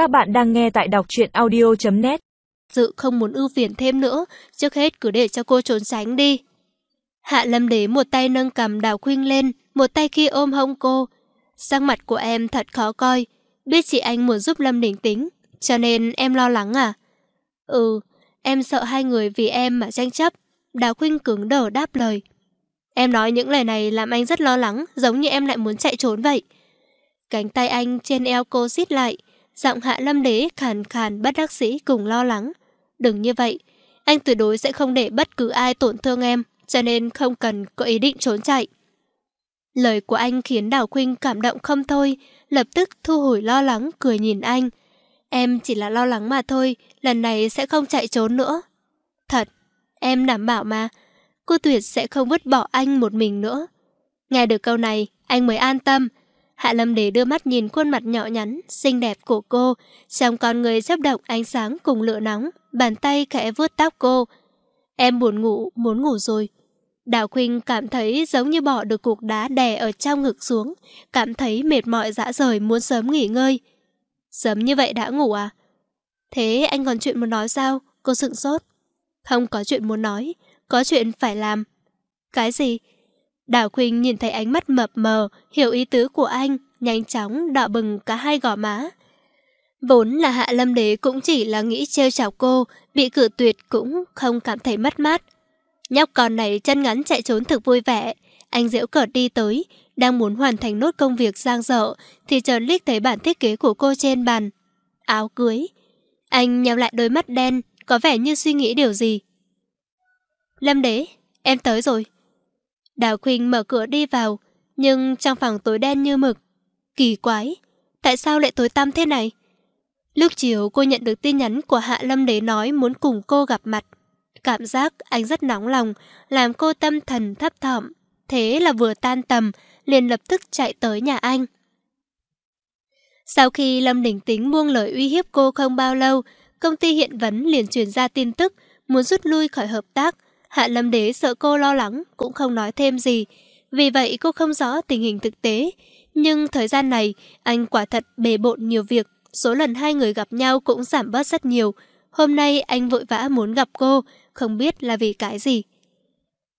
Các bạn đang nghe tại đọc truyện audio.net Dự không muốn ưu phiền thêm nữa, trước hết cứ để cho cô trốn tránh đi. Hạ lâm đế một tay nâng cầm đào khuynh lên, một tay kia ôm hông cô. Sắc mặt của em thật khó coi, biết chị anh muốn giúp Lâm Đình tính, cho nên em lo lắng à? Ừ, em sợ hai người vì em mà tranh chấp. Đào khuynh cứng đờ đáp lời. Em nói những lời này làm anh rất lo lắng, giống như em lại muốn chạy trốn vậy. Cánh tay anh trên eo cô xít lại, giọng hạ lâm đế khàn khàn bất đắc sĩ cùng lo lắng. Đừng như vậy, anh tuyệt đối sẽ không để bất cứ ai tổn thương em, cho nên không cần có ý định trốn chạy. Lời của anh khiến Đào Khuynh cảm động không thôi, lập tức thu hồi lo lắng cười nhìn anh. Em chỉ là lo lắng mà thôi, lần này sẽ không chạy trốn nữa. Thật, em đảm bảo mà, cô Tuyệt sẽ không vứt bỏ anh một mình nữa. Nghe được câu này, anh mới an tâm. Hạ Lâm Đế đưa mắt nhìn khuôn mặt nhỏ nhắn, xinh đẹp của cô, trong con người chấp động ánh sáng cùng lửa nóng, bàn tay khẽ vuốt tóc cô. Em buồn ngủ, muốn ngủ rồi. Đào Khuynh cảm thấy giống như bỏ được cục đá đè ở trong ngực xuống, cảm thấy mệt mỏi dã rời muốn sớm nghỉ ngơi. Sớm như vậy đã ngủ à? Thế anh còn chuyện muốn nói sao? Cô sững sốt. Không có chuyện muốn nói, có chuyện phải làm. Cái gì? Đào Khuynh nhìn thấy ánh mắt mập mờ, hiểu ý tứ của anh, nhanh chóng đỏ bừng cả hai gò má. Vốn là Hạ Lâm Đế cũng chỉ là nghĩ trêu chọc cô, bị cử tuyệt cũng không cảm thấy mất mát. Nhóc con này chân ngắn chạy trốn thực vui vẻ. Anh diễu cợt đi tới, đang muốn hoàn thành nốt công việc giang dở, thì chợt liếc thấy bản thiết kế của cô trên bàn. Áo cưới. Anh nhắm lại đôi mắt đen, có vẻ như suy nghĩ điều gì. Lâm đế, em tới rồi. Đào Khuynh mở cửa đi vào, nhưng trong phòng tối đen như mực. Kỳ quái, tại sao lại tối tăm thế này? Lúc chiều cô nhận được tin nhắn của Hạ Lâm Đế nói muốn cùng cô gặp mặt. Cảm giác anh rất nóng lòng, làm cô tâm thần thấp thỏm. Thế là vừa tan tầm, liền lập tức chạy tới nhà anh. Sau khi Lâm Đình Tính buông lời uy hiếp cô không bao lâu, công ty hiện vấn liền truyền ra tin tức muốn rút lui khỏi hợp tác. Hạ Lâm Đế sợ cô lo lắng, cũng không nói thêm gì. Vì vậy cô không rõ tình hình thực tế. Nhưng thời gian này, anh quả thật bề bộn nhiều việc. Số lần hai người gặp nhau cũng giảm bớt rất nhiều. Hôm nay anh vội vã muốn gặp cô, không biết là vì cái gì.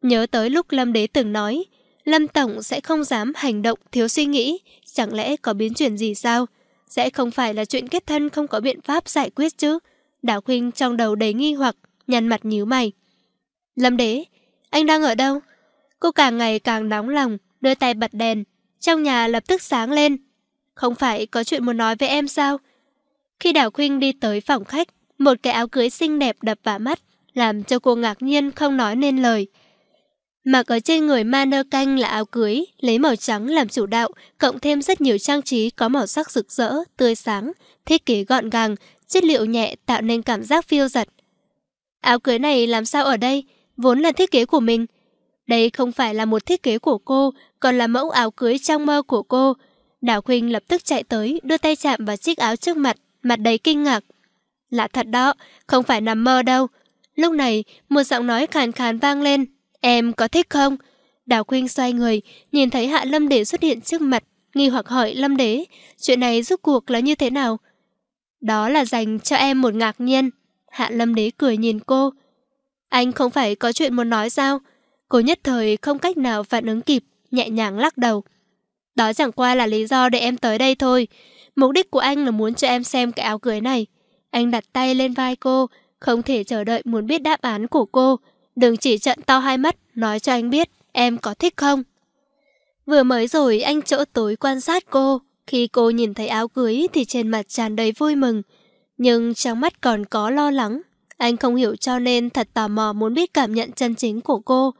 Nhớ tới lúc Lâm Đế từng nói, Lâm Tổng sẽ không dám hành động thiếu suy nghĩ, chẳng lẽ có biến chuyển gì sao? Sẽ không phải là chuyện kết thân không có biện pháp giải quyết chứ? Đào Khuynh trong đầu đầy nghi hoặc, nhăn mặt nhíu mày. Lâm Đế, anh đang ở đâu? Cô càng ngày càng nóng lòng, đưa tay bật đèn. Trong nhà lập tức sáng lên. Không phải có chuyện muốn nói với em sao? Khi Đào Khuynh đi tới phòng khách, một cái áo cưới xinh đẹp đập vào mắt, làm cho cô ngạc nhiên không nói nên lời. Mà có trên người ma nơ canh là áo cưới, lấy màu trắng làm chủ đạo, cộng thêm rất nhiều trang trí có màu sắc rực rỡ, tươi sáng, thiết kế gọn gàng, chất liệu nhẹ tạo nên cảm giác phiêu giật. Áo cưới này làm sao ở đây? Vốn là thiết kế của mình. Đây không phải là một thiết kế của cô, còn là mẫu áo cưới trong mơ của cô. Đào Khuynh lập tức chạy tới, đưa tay chạm vào chiếc áo trước mặt, mặt đầy kinh ngạc. Lạ thật đó, không phải nằm mơ đâu. Lúc này, một giọng nói khàn khàn vang lên. Em có thích không? Đào Khuynh xoay người, nhìn thấy Hạ Lâm Đế xuất hiện trước mặt, nghi hoặc hỏi Lâm Đế, chuyện này rút cuộc là như thế nào? Đó là dành cho em một ngạc nhiên. Hạ Lâm Đế cười nhìn cô. Anh không phải có chuyện muốn nói sao? Cô nhất thời không cách nào phản ứng kịp, nhẹ nhàng lắc đầu. Đó chẳng qua là lý do để em tới đây thôi. Mục đích của anh là muốn cho em xem cái áo cưới này. Anh đặt tay lên vai cô, không thể chờ đợi muốn biết đáp án của cô. Đừng chỉ trận to hai mắt, nói cho anh biết em có thích không. Vừa mới rồi anh chỗ tối quan sát cô. Khi cô nhìn thấy áo cưới thì trên mặt tràn đầy vui mừng. Nhưng trong mắt còn có lo lắng. Anh không hiểu cho nên thật tò mò muốn biết cảm nhận chân chính của cô.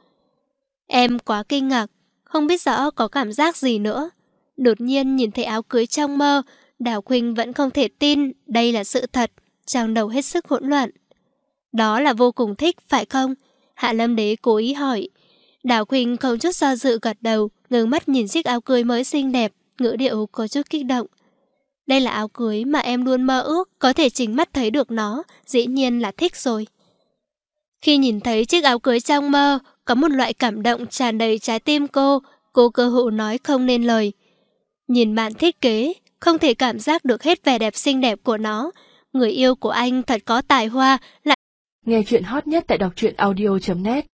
Em quá kinh ngạc, không biết rõ có cảm giác gì nữa. Đột nhiên nhìn thấy áo cưới trong mơ, Đào Khuynh vẫn không thể tin đây là sự thật, trong đầu hết sức hỗn loạn. Đó là vô cùng thích, phải không? Hạ Lâm Đế cố ý hỏi. Đào Khuynh không chút do dự gật đầu, ngừng mắt nhìn chiếc áo cưới mới xinh đẹp, ngữ điệu có chút kích động. Đây là áo cưới mà em luôn mơ ước, có thể chính mắt thấy được nó, dĩ nhiên là thích rồi. Khi nhìn thấy chiếc áo cưới trong mơ, có một loại cảm động tràn đầy trái tim cô, cô cơ hộ nói không nên lời. Nhìn bạn thiết kế, không thể cảm giác được hết vẻ đẹp xinh đẹp của nó. Người yêu của anh thật có tài hoa, lại Nghe chuyện hot nhất tại đọc truyện audio.net